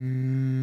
Mm.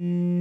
Mm.